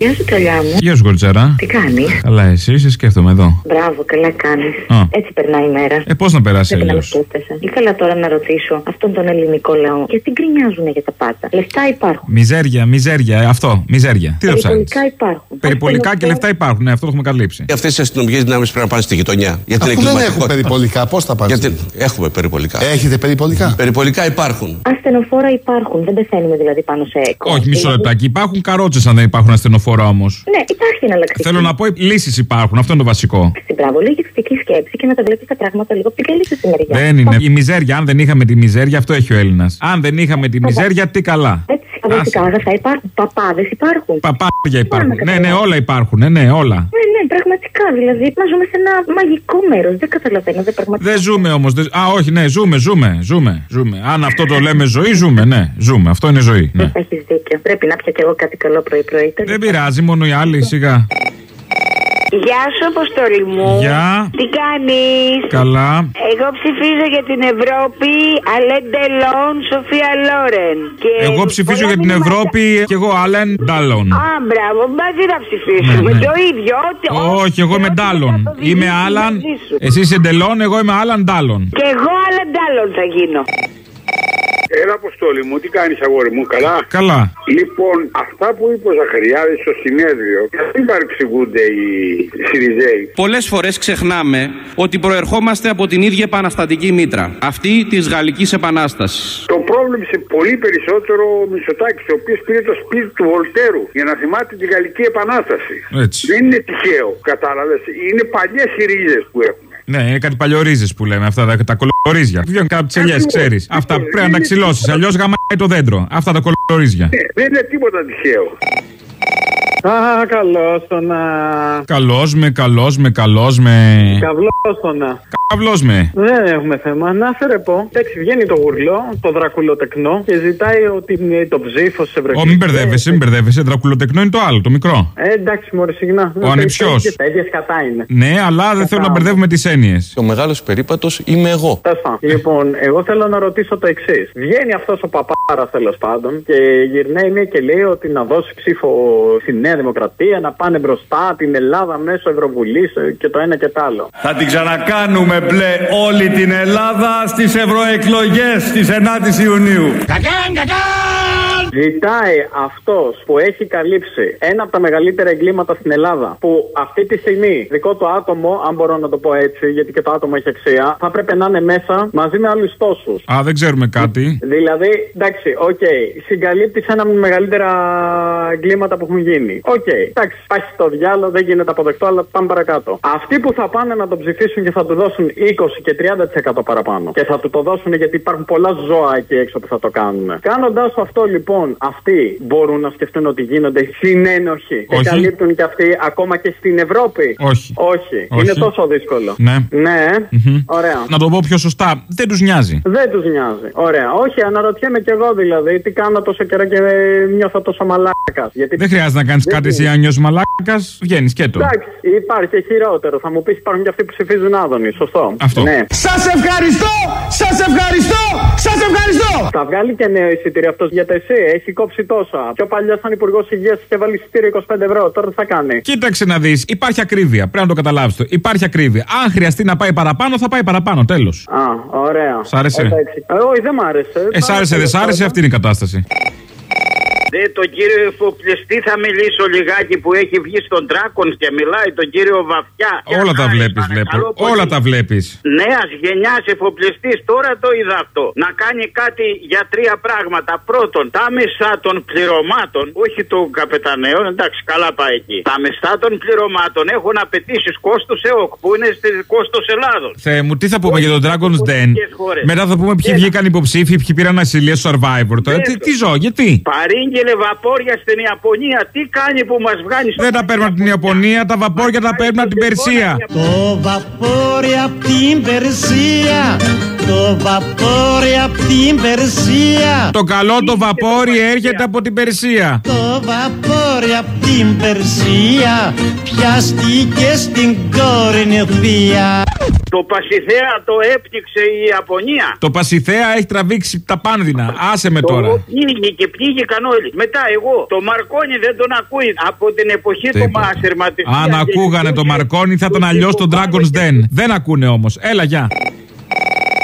Γεια σου, τρελιά μου. Γεια σου, κορτσάρα. Τι κάνεις; Καλά, εσύ, σε σκέφτομαι εδώ. Μπράβο, καλά κάνεις. Α. Έτσι περνάει η μέρα. Ε, πώς να περάσει Πρέπει να με αλλιώ. σκέφτεσαι. Ήθελα τώρα να ρωτήσω αυτόν τον ελληνικό λαό γιατί γκρινιάζουν για τα πάντα; Λεφτά υπάρχουν. Μιζέρια, μιζέρια, αυτό, μιζέρια. Τι θα ψάχνεις; Περιπολικά υπάρχουν. Περιπολικά και Ασθενοφόρα- λεφτά υπάρχουν, ναι, αυτό το έχουμε καλύψει. Και αυτές οι αστυνομικές δυνάμεις πρέπει να πάνε στη γειτονιά. Για την Αφού δεν έχουν εγκληματικότητα. περιπολικά, πώς θα πάνε; Γιατί έχουμε περιπολικά. Έχετε περιπολικά; Περιπολικά υπάρχουν. Ασθενοφόρα υπάρχουν. Δεν πεθαίνουμε δηλαδή πάνω σε έκο. Όχι, μισό Δηλαδή- λεπτάκι. Υπάρχουν καρότσες αν δεν υπάρχουν ασθενοφόρα όμως. Ναι, υπάρχει εναλλακτική. Θέλω να πω, λύσεις υπάρχουν, αυτό είναι το βασικό. Εντάξει, μπράβο, λίγη κριτική σκέψη και να τα βλέπεις τα πράγματα λίγο πιο καλή στη μεριά. Δεν είναι. Η μιζέρια, αν δεν είχαμε τη μιζέρια, αυτό έχει ο Έλληνας. Αν δεν είχαμε τη μιζέρια, τι καλά. Έτσι, αγροτικά αγαθά υπάρχουν. Παπάδες υπάρχουν. Παπάρια υπάρχουν. να Ναι, ναι, καταλάβω. όλα υπάρχουν. Ναι, ναι, όλα. Ναι, ναι, πραγματικά. Δηλαδή, μα ζούμε σε ένα μαγικό μέρος. Δεν καταλαβαίνω, δεν πραγματικά. Δεν ζούμε όμως. Α, όχι, ναι, ζούμε, ζούμε, ζούμε, ζούμε. Αν αυτό το λέμε ζωή, ζούμε, ναι, ζούμε. Αυτό είναι ζωή. Ναι. Έχεις δίκιο. Πρέπει να πια κι εγώ κάτι καλό πρωί-πρωί. Δεν πειράζει, μόνο οι άλλοι σιγά. Γεια σου, Αποστολή μου. Γεια. Τι κάνεις; Καλά. Εγώ ψηφίζω για την Ευρώπη Αλέν Τελόν, Σοφία Λόρεν. Και Εγώ ψηφίζω πολλά για την μηνύματα- Ευρώπη και εγώ Άλεν Ντάλλον. Α, μπράβο, μαζί θα ψηφίσουμε. Ναι, ναι. Το ίδιο. Ό,τι- Όχι, εγώ είμαι ό,τι Ντάλλον. θα το δεις Είμαι Άλαν. μαζί σου. Εσύ είσαι Ντελόν, εγώ είμαι Άλαν Ντάλλον. Και εγώ Αλέν Τελόν θα γίνω. Έλα, Αποστόλη μου, τι κάνεις, αγόρι μου, καλά; Καλά. Λοιπόν, αυτά που είπε ο Ζαχαριάδης στο συνέδριο, γιατί παρεξηγούνται οι Σιριζέοι. Πολλές φορές ξεχνάμε ότι προερχόμαστε από την ίδια επαναστατική μήτρα, αυτή της Γαλλικής Επανάστασης. Το πρόβλεψε πολύ περισσότερο ο Μητσοτάκης, ο οποίος πήρε το σπίτι του Βολτέρου για να θυμάται τη Γαλλική Επανάσταση. Έτσι. Δεν είναι τυχαίο, κατάλαβες. Είναι παλιές οι ρίζε που έχουμε. Ναι, είναι κάτι παλιορίζες που λέμε. Αυτά τα, τα κολορίζια. Βγαίνουν κάτι τις ελιές, Ακριβώς. ξέρεις. Αυτά Λοιπόν, πρέπει να τα είναι- ξυλώσεις. Αλλιώς γαμάει το δέντρο. Αυτά τα κολορίζια. Ε, Δεν είναι τίποτα τυχαίο. Α, καλώ το να. Καλός με, καλός με, καλός με. Καβλός το να. Καβλό με. Δεν έχουμε θέμα. Να σε ρε πω. Εντάξει, βγαίνει το γουρλό, το δρακουλοτεκνό και ζητάει ότι είναι το ψήφος σε Ω, μην μπερδεύεσαι, μην μπερδεύεσαι. Δρακουλοτεκνό είναι το άλλο, το μικρό. Ε, εντάξει, μωρέ, συγγνώμη. Ο ανιψιός. Τα ίδια σκατά είναι. Ναι, αλλά δεν θέλω να μπερδεύουμε τις έννοιες. Ο μεγάλος περίπατος είμαι εγώ. Τέλος πάντων. Λοιπόν, εγώ θέλω να ρωτήσω το εξής. Βγαίνει αυτός ο παπάρας τέλος πάντων και γυρνάει μία και λέει ότι να δώσει ψήφο στη Νέα Δημοκρατία, να πάνε μπροστά την Ελλάδα μέσω Ευρωβουλής και το ένα και το άλλο. Θα την ξανακάνουμε μπλε όλη την Ελλάδα στις ευρωεκλογές της 9ης Ιουνίου. Ζητάει αυτός που έχει καλύψει ένα από τα μεγαλύτερα εγκλήματα στην Ελλάδα, που αυτή τη στιγμή δικό του άτομο, αν μπορώ να το πω έτσι, γιατί και το άτομο έχει αξία, θα πρέπει να είναι μέσα μαζί με άλλους τόσους. Α, δεν ξέρουμε κάτι. Δηλαδή, εντάξει, οκ, συγκαλύπτεις ένα από τα μεγαλύτερα εγκλήματα που έχουν γίνει. Οκ, εντάξει, πάει στο διάολο, δεν γίνεται αποδεκτό, αλλά πάμε παρακάτω. Αυτοί που θα πάνε να τον ψηφίσουν και θα του δώσουν 20 και 30% παραπάνω και θα του το δώσουν γιατί υπάρχουν πολλά ζώα εκεί έξω που θα το κάνουν. Κάνοντας αυτό λοιπόν, αυτοί μπορούν να σκεφτούν ότι γίνονται συνένοχοι και Όχι. καλύπτουν και αυτοί ακόμα και στην Ευρώπη. Όχι. Όχι. Όχι. Είναι τόσο δύσκολο. Ναι. Ναι, Μμμ. ωραία. Να το πω πιο σωστά, δεν τους νοιάζει. Δεν τους νοιάζει. Ωραία. Όχι, αναρωτιέμαι κι εγώ δηλαδή τι κάνω τόσο καιρό και νιώθω τόσο μαλάκας. Γιατί... Δεν χρειάζεται να κάνεις Δεν κάτι εσύ είναι. αν νιώσεις μαλάκας, βγαίνεις και το. Εντάξει, υπάρχει και χειρότερο. Θα μου πεις υπάρχουν και αυτοί που ψηφίζουν άδωνη. Σωστό. Αυτό. Ναι. Σας ευχαριστώ! Σας ευχαριστώ! Σας ευχαριστώ! Θα βγάλει και νέο εισιτήριο αυτός γιατί εσύ έχει κόψει τόσα. Πιο παλιά, σαν υπουργός υγείας, είχε βάλει εισιτήριο 25 ευρώ. Τώρα τι θα κάνει; Κοίταξε να δεις, υπάρχει ακρίβεια. Πρέπει να το καταλάβεις το. Υπάρχει ακρίβεια. Αν χρειαστεί να πάει παραπάνω, θα πάει παραπάνω. Τέλος. Α, ωραία. Σ' άρεσε; Εντάξει. Ε, όχι, δεν μ' άρεσε. Ε, σ' άρεσε, δεν σ' άρεσε, αυτή είναι η κατάσταση. Δε τον κύριο εφοπλιστή θα μιλήσω λιγάκι που έχει βγει στον Τράκον και μιλάει τον κύριο Βαφιά. Όλα τα Χάρη, βλέπεις, παρακαλώ βλέπω. πολύ. Όλα τα βλέπεις. Νέας γενιάς εφοπλιστή, τώρα το είδα αυτό. Να κάνει κάτι για τρία πράγματα. Πρώτον, τα μισά των πληρωμάτων, όχι των καπεταναίων, εντάξει, καλά πάει εκεί. Τα μισά των πληρωμάτων έχουν απαιτήσεις κόστου ΕΟΚ, που είναι στη κόστος Ελλάδος. Θεέ μου, τι θα πούμε για τον Dragon's Den; χώρες. Μετά θα πούμε ποιοι Έλα. βγήκαν υποψήφοι, ποιοι πήραν ασυλία στο Survivor. Τώρα, τι, τι ζω, γιατί; Παρήγγειλε βαπόρια στην Ιαπωνία. Τι κάνει που μας βγάνει στο Δεν τα παίρνουν από την Ιαπωνία, τα βαπόρια τα παίρνουν από την Περσία. Το βαπόρι απ' την Περσία Το βαπόρι απ' την Περσία Το καλό το βαπόρι έρχεται από την Περσία. Το βαπόρι απ' την Περσία Πιάστηκε στην κόρη θεία Το Πασιθέα το έπνιξε η Ιαπωνία. Το Πασιθέα έχει τραβήξει τα πάνδυνα. Άσε με τώρα. Το πνίγηκε και πνίγηκαν όλοι. Μετά εγώ. Το Μαρκόνι δεν τον ακούει από την εποχή του Μάστερ Αν ακούγανε το Μαρκόνι θα ήταν αλλιώς το Dragon's Den. Δεν ακούνε όμως. Έλα, γεια.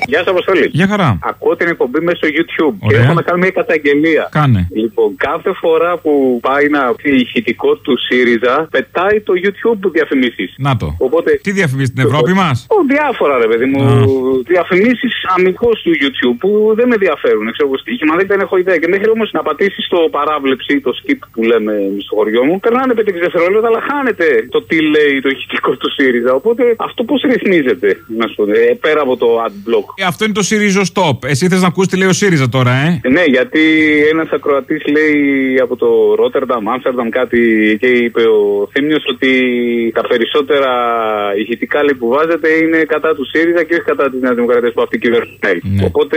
Γεια σας, Αποστολή. Γεια χαρά. Ακούω την εκπομπή μέσα στο YouTube Ωραία. και έχω να κάνω μια καταγγελία. Κάνε. Λοιπόν, κάθε φορά που πάει να πει ηχητικός του ΣΥΡΙΖΑ, πετάει το YouTube διαφημίσεις. Να το. Οπότε. Τι διαφημίζεις στην Ευρώπη μας; Ω, διάφορα ρε παιδί μου. Διαφημίσεις αμυγός του YouTube που δεν με ενδιαφέρουν. Ξέρω εγώ στοίχημα, δεν, δεν έχω ιδέα. Και μέχρι όμως να πατήσεις το παράβλεψη, το skip που λέμε στο χωριό μου, περνάνε 5-6 δευτερόλεπτα, αλλά χάνεται το τι λέει το ηχητικό του ΣΥΡΙΖΑ. Οπότε αυτό πώς ρυθμίζεται, να σου πω, ε, πέρα από το adblock. Ε, Αυτό είναι το ΣΥΡΙΖΟ Stop. Εσύ θες να ακούσει τι λέει ο ΣΥΡΙΖΑ τώρα, ε; Ναι, γιατί ένας ακροατής λέει από το Ρότερνταμ, Άμστερνταμ κάτι και είπε ο Θήμιος ότι τα περισσότερα ηχητικά λέει, που βάζετε είναι κατά του ΣΥΡΙΖΑ και όχι κατά της Νέας Δημοκρατίας που αυτή κυβερνάει. Οπότε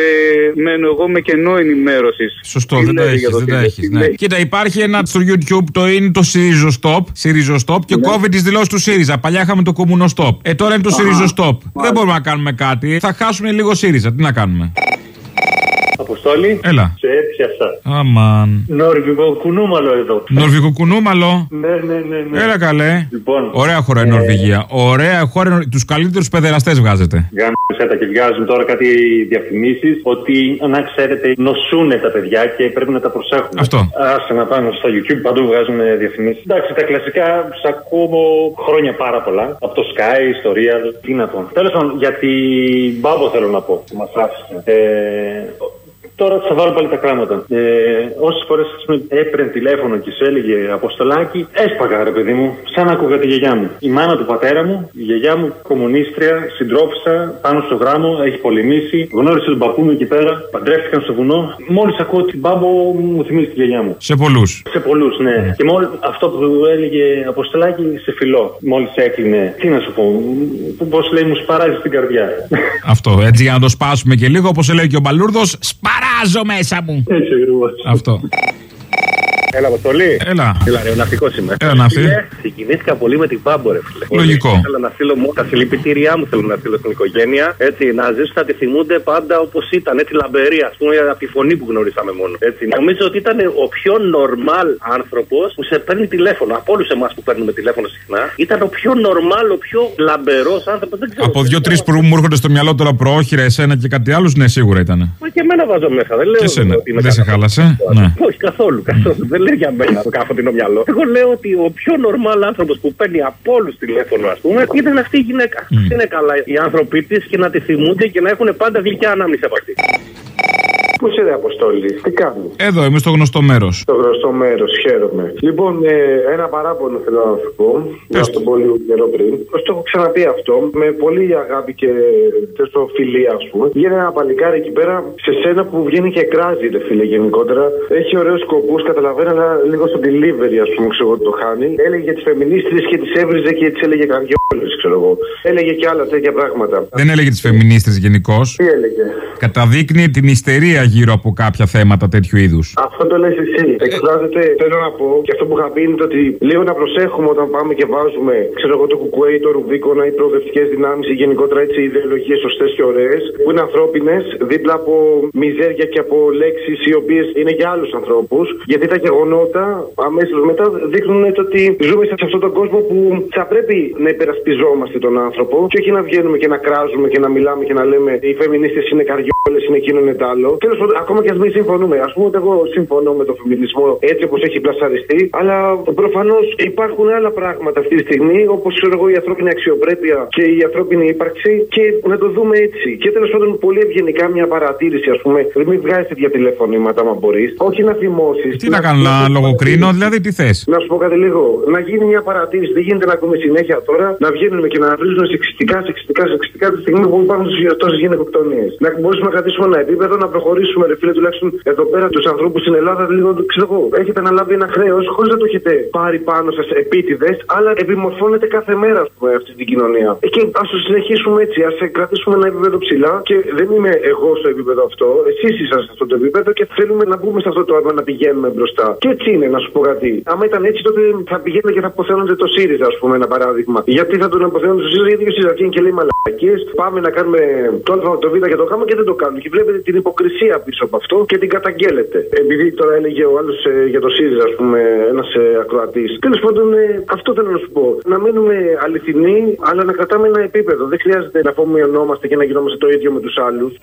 μένω εγώ με κενό ενημέρωσης. Σωστό, δεν το έχεις. Δεν το έχεις, ναι. Κοίτα, υπάρχει ένα στο YouTube, το είναι το ΣΥΡΙΖΟ Stop, ΣΥΡΙΖΟ Stop και κόβει τις δηλώσεις του ΣΥΡΙΖΑ. Παλιά είχαμε το Κομμουνό Stop. Ε, τώρα είναι το ΣΥΡΙΖΟ Stop. Δεν μπορούμε να κάνουμε κάτι. Θα χάσουμε λίγο ΣΥΡΙΖΑ. Τι να κάνουμε. Αποστόλη. Έλα. Σε έπιασα. Αμαν. Νόρβηγο κουνούμαλο εδώ. Νορβηγο κουνούμαλο. Ναι, ναι, ναι. ναι. Έλα καλέ. Λοιπόν, Ωραία χώρα η ε, Νορβηγία. Ωραία χώρα. Τους καλύτερους παιδεραστέ βγάζετε. Γάμισα τα και βγάζουν τώρα κάτι διαφημίσεις ότι να ξέρετε νοσούνε τα παιδιά και πρέπει να τα προσέχουμε. Αυτό. Άσε να πάμε στο YouTube, παντού βγάζουν διαφημίσεις. Εντάξει, τα κλασικά σ' ακούω χρόνια πάρα πολλά. Από το Sky, στο Real, τι να πω. Τέλος πάντων, για την Μπάμπο θέλω να πω που μας άφησε. Ε, Τώρα θα βάλω πάλι τα κράματα. Ε, Όσες φορές έπαιρνε τηλέφωνο και σε έλεγε Αποστολάκι, έσπαγα ρε παιδί μου, σαν άκουγα τη γιαγιά μου. Η μάνα του πατέρα μου, η γιαγιά μου, κομμουνίστρια, συντρόφισσα, πάνω στο γράμμο, έχει πολεμήσει. Γνώρισε τον παππού μου εκεί πέρα, παντρεύτηκαν στο βουνό. Μόλις ακούω την μπάμπο, μου θυμίζει τη γιαγιά μου. Σε πολλούς. Σε πολλούς, ναι. Και μόλι αυτό που έλεγε Αποστολάκι, σε φιλό. Μόλις έκλεινε, τι να σου πω, πώς λέει, μου σπαράζει την καρδιά. Αυτό. Έτσι για να το σπάσουμε και λίγο, όπως λέει και ο Μπαλούρδος, σπαράζω μέσα μου. Έτσι ακριβώς. Αυτό. Έλα, Αποστολή. Έλα. Έλα, ρε, ναυτικός είμαι. Έλα, ναυτί. Φίλε, Συγκινήθηκα πολύ με την Πάμπο, ρε φίλε. Λογικό. Πολύ. Θέλω να στείλω μόνο τα συλληπιτήριά μου θέλω να στείλω στην οικογένεια. Έτσι, να ζήσουν θα τη θυμούνται πάντα όπως ήταν. Έτσι, λαμπερή, ας πούμε, από τη φωνή που γνωρίσαμε μόνο. Έτσι. Νομίζω ότι ήταν ο πιο normal άνθρωπος που σε παίρνει τηλέφωνο. Από όλους εμάς που παίρνουμε τηλέφωνο συχνά, ήταν ο πιο normal, ο πιο λαμπερός άνθρωπος. Δεν ξέρω. Από δύο-τρεις που μου έρχονται στο μυαλό τώρα πρόχειρα, εσένα και κάτι άλλο, ναι, σίγουρα ήταν. Μα και εμένα βάζω μέσα. Δεν λέω Και εσένα. ότι είμαι Δεν σε κατά- χάλασε; Ναι. Όχι καθόλου, καθόλου. Δεν λέω για μένα το κάθο μυαλό. Εγώ λέω ότι ο πιο normal άνθρωπος που παίρνει από όλους τηλέφωνο, ας πούμε, ήταν αυτή η γυναίκα. Αυτή είναι καλά οι άνθρωποι της και να τη θυμούνται και να έχουν πάντα γλυκιά ανάμνηση από αυτή. Πού είσαι, ρε Αποστόλη, τι κάνεις; Εδώ είμαι στο γνωστό μέρος. Στο γνωστό μέρος, χαίρομαι. Λοιπόν, ε, ένα παράπονο θέλω να σου πω. Να τον πω λίγο καιρό πριν. Πώς το έχω ξαναπεί αυτό, με πολύ αγάπη και στο φιλία, ας πούμε. Βγαίνει ένα παλικάρι εκεί πέρα σε σένα που βγαίνει και κράζει, ρε φίλε, γενικότερα. Έχει ωραίους σκοπούς, καταλαβαίνω, αλλά λίγο στο delivery, ας πούμε, ξέρω εγώ το χάνει. Έλεγε για τις φεμινίστρες και τις έβριζε και τις έλεγε καριόλε, ξέρω εγώ. Έλεγε και άλλα τέτοια πράγματα. Δεν έλεγε τις φεμινίστρες γενικώς. Τι έλεγε; Καταδείκνει την ιστερία γύρω από κάποια θέματα τέτοιου είδους. Αυτό το λες εσύ. Εκφράζεται, θέλω να πω, και αυτό που είχα πει είναι το ότι λίγο να προσέχουμε όταν πάμε και βάζουμε, ξέρω εγώ, το κουκουέ ή το ρουβίκονα ή προοδευτικές δυνάμεις ή γενικότερα έτσι ιδεολογίες σωστές και ωραίες, που είναι ανθρώπινες, δίπλα από μιζέρια και από λέξεις οι οποίες είναι για άλλους ανθρώπους. Γιατί τα γεγονότα αμέσως μετά δείχνουν το ότι ζούμε σε αυτόν τον κόσμο που θα πρέπει να υπερασπιζόμαστε τον άνθρωπο και όχι να βγαίνουμε και να κράζουμε και να μιλάμε και να λέμε οι φεμινίστες είναι καριόλες, είναι εκείνο είναι τ' άλλο. Τέλος πάντων, ακόμα και ας μην συμφωνούμε. Α πούμε ότι εγώ συμφωνώ με τον φεμινισμό έτσι όπως έχει πλασαριστεί, αλλά προφανώς υπάρχουν άλλα πράγματα αυτή τη στιγμή, όπως ξέρω εγώ η ανθρώπινη αξιοπρέπεια και η ανθρώπινη ύπαρξη και να το δούμε έτσι. Και τέλος πάντων, πολύ ευγενικά μια παρατήρηση, ας πούμε, μην βγάζεις τέτοια τηλεφωνήματα, άμα μπορείς. Όχι να θυμώσεις. Τι να κάνω, να λογοκρίνω, δηλαδή τι θες; Να σου πω κάτι λίγο. Να γίνει μια παρατήρηση. Δεν γίνεται να ακούμε συνέχεια τώρα να βγαίνουμε και να βρίζουμε σεξιστικά, σεξιστικά, σεξιστικά τη στιγμή που υπάρχουν τόσες γυναικοκτονίες. Να μπορούμε να κρατήσουμε ένα επίπεδο, να προχωρήσουμε βοηθήσουμε, ρε φίλε, τουλάχιστον εδώ πέρα τους ανθρώπους στην Ελλάδα, λίγο ξέρω εγώ. Έχετε αναλάβει ένα χρέος χωρίς να το έχετε πάρει πάνω σας επίτηδες, αλλά επιμορφώνεται κάθε μέρα ας πούμε, αυτή την κοινωνία. Ε, Και ας το συνεχίσουμε έτσι, ας κρατήσουμε ένα επίπεδο ψηλά και δεν είμαι εγώ στο επίπεδο αυτό, εσείς είσαστε σε αυτό το επίπεδο και θέλουμε να μπούμε σε αυτό το άλμα να πηγαίνουμε μπροστά. Και έτσι είναι, να σου πω κάτι. Άμα ήταν έτσι, τότε θα πηγαίνουν και θα αποθένονται το ΣΥΡΙΖΑ, ας πούμε, ένα παράδειγμα. Γιατί θα τον αποθένονται το ΣΥΡΙΖΑ, γιατί ο ΣΥΡΙΖΑ βγαίνει και λέει μαλακίες. Πάμε να κάνουμε το Α, το Β και το Γ και δεν το κάνουν. Και βλέπετε την υποκρισία πίσω από αυτό και την καταγγέλλετε. Επειδή τώρα έλεγε ο άλλος για το ΣΥΡΙΖΑ, ας πούμε, ένας ε, ακροατής. Τέλος πάντων, ε, αυτό θέλω να σου πω. Να μείνουμε αληθινοί, αλλά να κρατάμε ένα επίπεδο. Δεν χρειάζεται να απομειωνόμαστε και να γινόμαστε το ίδιο με τους άλλους.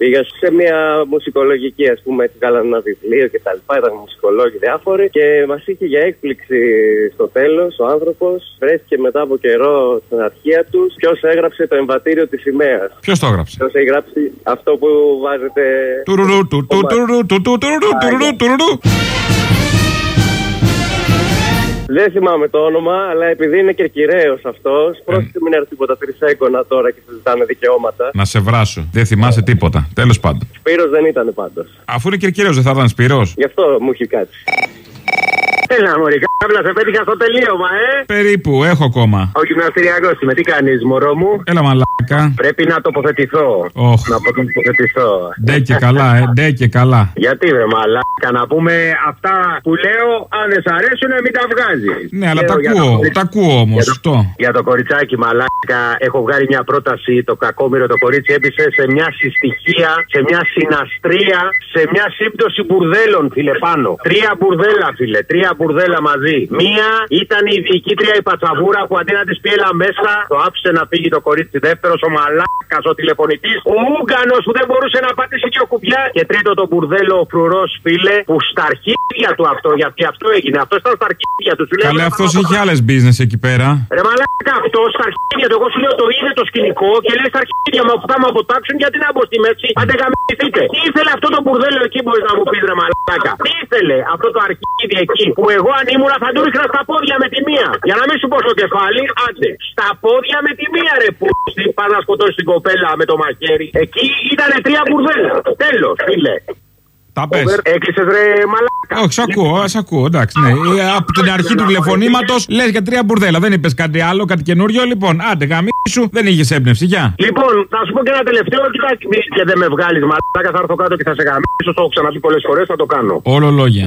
Πήγα σε μια μουσικολογική, ας πούμε, έτσι κάνανε ένα βιβλίο και τα λοιπά. Ήταν μουσικολόγοι διάφοροι και μας είχε για έκπληξη στο τέλος ο άνθρωπος. Βρέθηκε μετά από καιρό στην αρχεία τους ποιος έγραψε το εμβατήριο της σημαίας. Ποιος το έγραψε; Ποιος έχει γράψει αυτό που βάζετε; Τουρουρού, του, του, τουρουρού, του, του, τουρουρού, τουρουρού, τουρουρού. Δεν θυμάμαι το όνομα, αλλά επειδή είναι κερκυραίο αυτός, πρόσεχε μην έρθει τίποτα τρισέγγωνα τώρα και συζητάνε δικαιώματα. Να σε βράσω. Δεν θυμάσαι τίποτα. Τέλος πάντων. Σπύρος δεν ήταν πάντως. Αφού είναι κερκυραίο, δεν θα ήταν Σπυρό. Γι' αυτό μου έχει κάτσει. Έλα, Μωρή, κάμπλα σε πέτυχα στο τελείωμα, ε! Περίπου, έχω ακόμα. Ο γυμναστηριακός είμαι, τι κάνεις, μωρό μου; Έλα μαλάκα. Πρέπει να τοποθετηθώ. Οχ. Να τοποθετηθώ. Ντε και καλά, ε, ντε και καλά. Γιατί βρε μαλάκα, να πούμε αυτά που λέω, αν δεν σ' αρέσουν, μην τα βγάζεις. Ναι, αλλά τα ακούω, τα ακούω όμως. Αυτό. Για το κοριτσάκι μαλάκα, έχω βγάλει μια πρόταση. Το κακόμοιρο το κορίτσι έπεισε σε μια συστοιχεία, σε μια συναστρία, σε μια σύμπτωση μπουρδέλων, φίλε πάνω. Τρία μπουρδέλα, φίλε, τρία μπουρδέλα μαζί. Μία ήταν η διοικήτρια η πατσαβούρα που αντί να της πει έλα μέσα, το άφησε να φύγει το κορίτσι. Δεύτερο ο μαλάκας, ο τηλεφωνητής, ο Ούγκανο που δεν μπορούσε να πατήσει και ο κουμπιά. Και τρίτο το μπουρδέλο ο φρουρός, φίλε, που στα αρχίδια του αυτό, γιατί αυτό έγινε. Αυτό ήταν στα αρχίδια του. Σου λέει, Καλέ, «Έλα, αυτός πάμε, είχε άλλες business εκεί πέρα. Ρε μαλάκα αυτό στα αρχίδια του. Εγώ σου λέω το είδε το σκηνικό και λέει στα αρχίδια μου αφού θα με αποτάξουν γιατί να μπω στη μέση. Άντε γαμηθείτε. Τι ήθελε αυτό το μπουρδέλο εκεί μπορείς να μου πεις ρε μαλάκα. Τι ήθελε αυτό το αρχίδι εκεί που εγώ αν ήμουνα θα του ρίχνα στα πόδια με τη μία. Για να μην σου πω στο κεφάλι, άντε. Στα πόδια με τη μία ρε που πα να σκοτώσει την κοπέλα με το μαχαίρι. Εκεί ήταν τρία μπουρδέλα. Τέλος, φίλε. Τα πες. Έκλεισες ρε μαλάκα. Όχι, σ' ακούω, σ' ακούω, εντάξει. Ναι. Ε, Από την αρχή του τηλεφωνήματος λες για τρία μπουρδέλα. Δεν είπες κάτι άλλο, κάτι καινούριο. Λοιπόν, άντε σου, δεν είχες έμπνευση. Γεια. Λοιπόν, θα σου πω και ένα τελευταίο. Κοιτάξτε, και δεν με βγάλεις μαλάκα. Θα έρθω κάτω και θα σε γαμίσω. Το έχω ξαναπεί πολλές φορές, θα το κάνω. Όλο λόγια.